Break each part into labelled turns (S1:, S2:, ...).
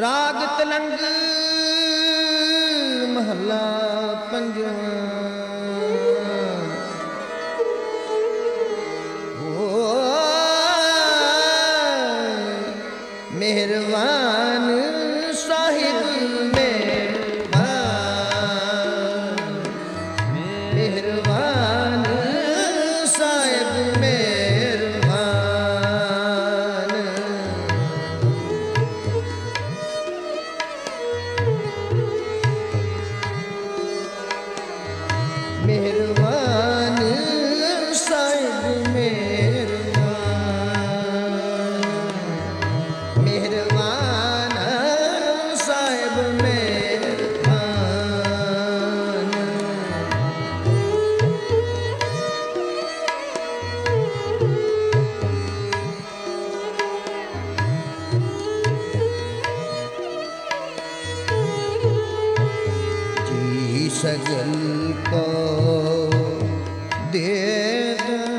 S1: ਰਾਗ ਤਲੰਗ ਮਹੱਲਾ ਪੰਜਵਾਂ। ਓ ਮਿਹਰਬਾਨ। yeah.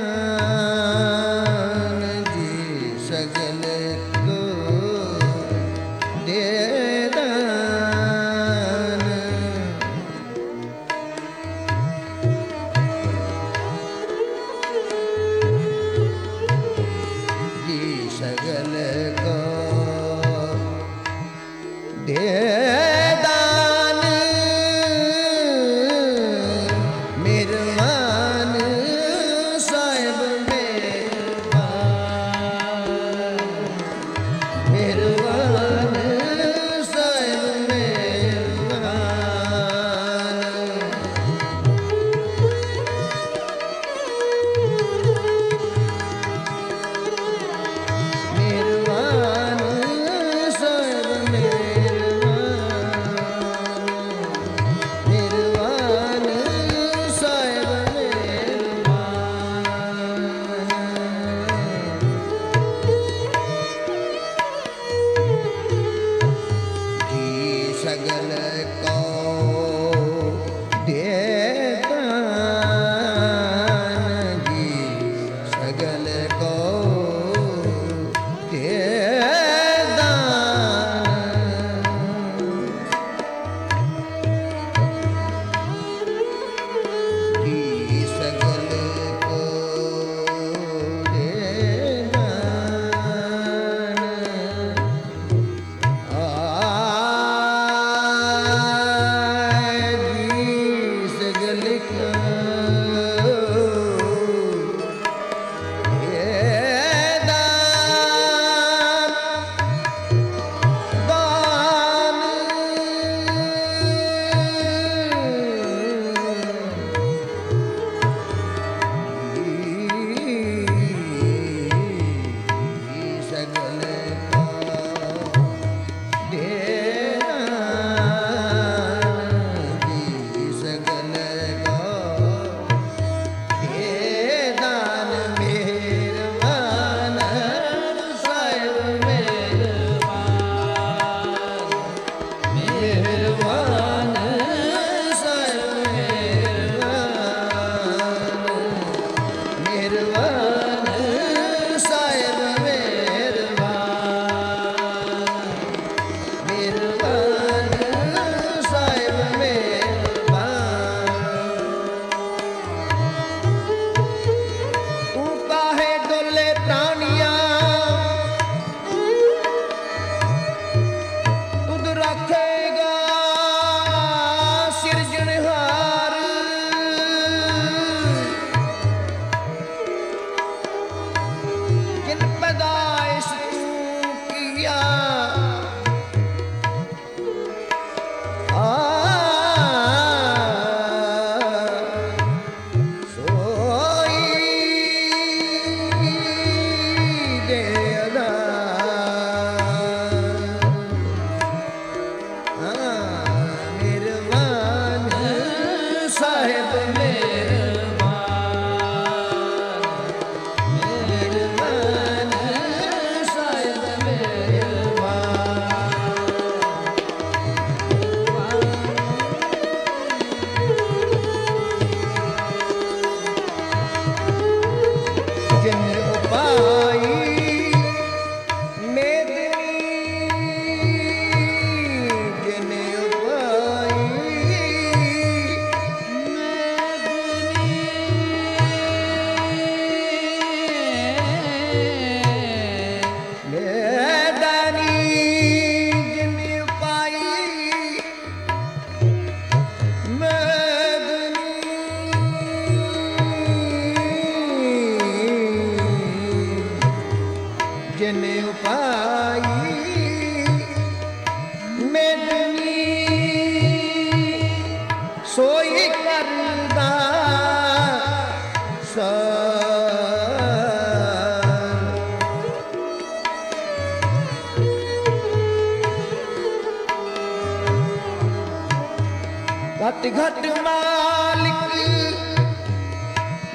S1: ਘਟ ਘਟ ਮਾਲਿਕ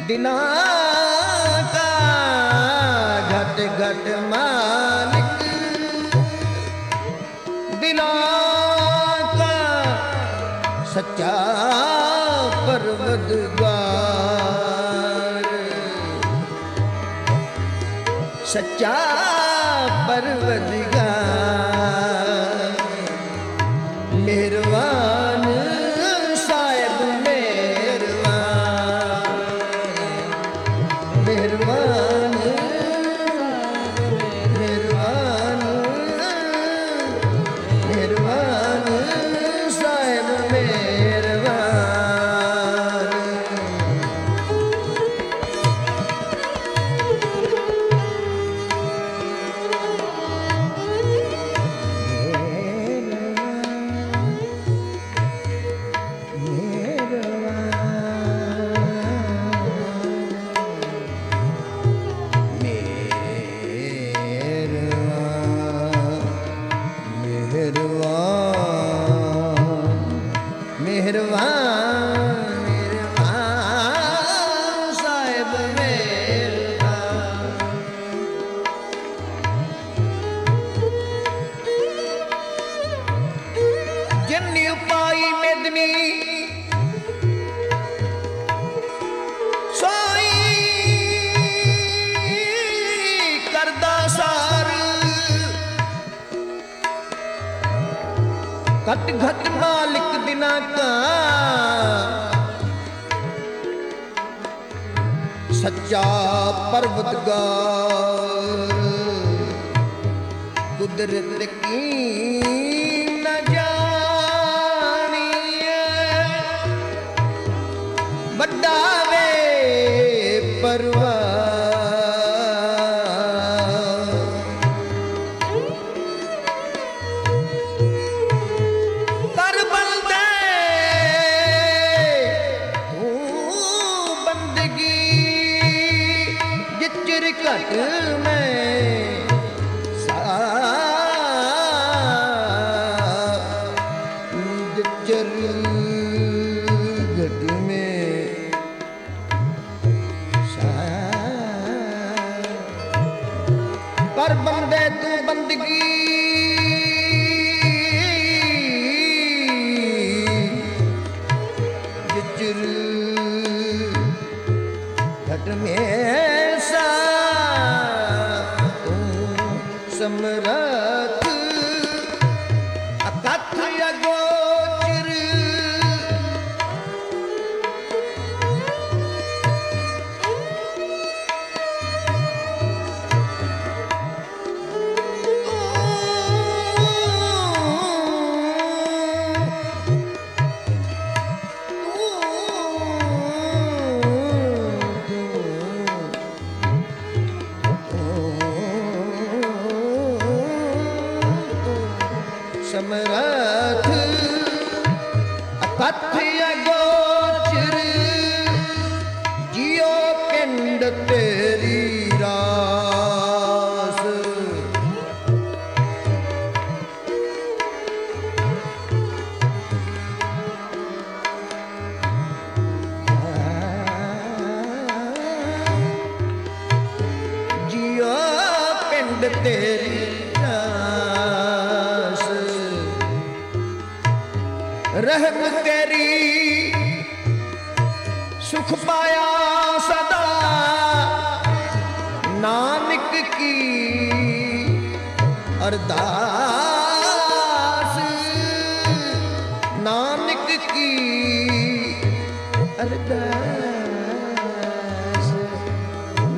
S1: ਦਿਨਾ ਸੱਚਾ ਪਰਵਦਗਾਰ ਸੱਚਾ ਪਰਵਦਗਾਰ ਮਿਲਤ ਸੱਚਾ ਪਰਵਤਗਾਰ ਕੁਦਰਤ ਕੀ ਤੇਰੀ ਰਾਸ। ਜੀਓ ਪਿੰਡ ਤੇਰੀ ਰਾਸ। ਰਹਿਮ ਤੇਰੀ ਸੁਖ ਪਾਇਆ ਕੀ ਨਾਨਕ ਕੀ ਅਰਦਾਸ?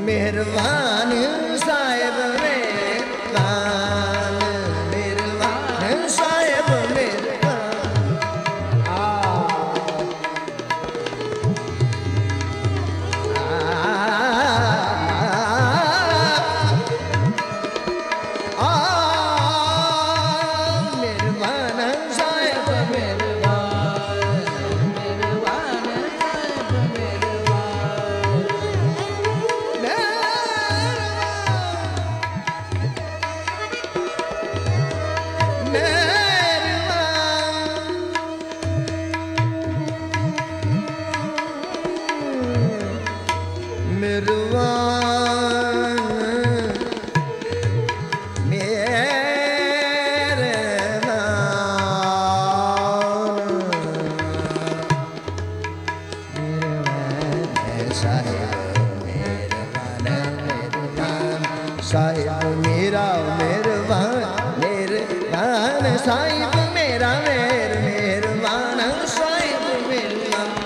S1: ਮਿਹਰਬਾਨ ਸਾਹਿਬ ਮੇਰਾ ਮਿਹਰ ਮਿਹਰਬਾਨ ਸਾਹਿਬ ਮਿਹਰਬਾਨ